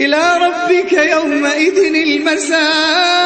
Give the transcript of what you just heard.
إلى ربك يومئذ المساق.